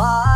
far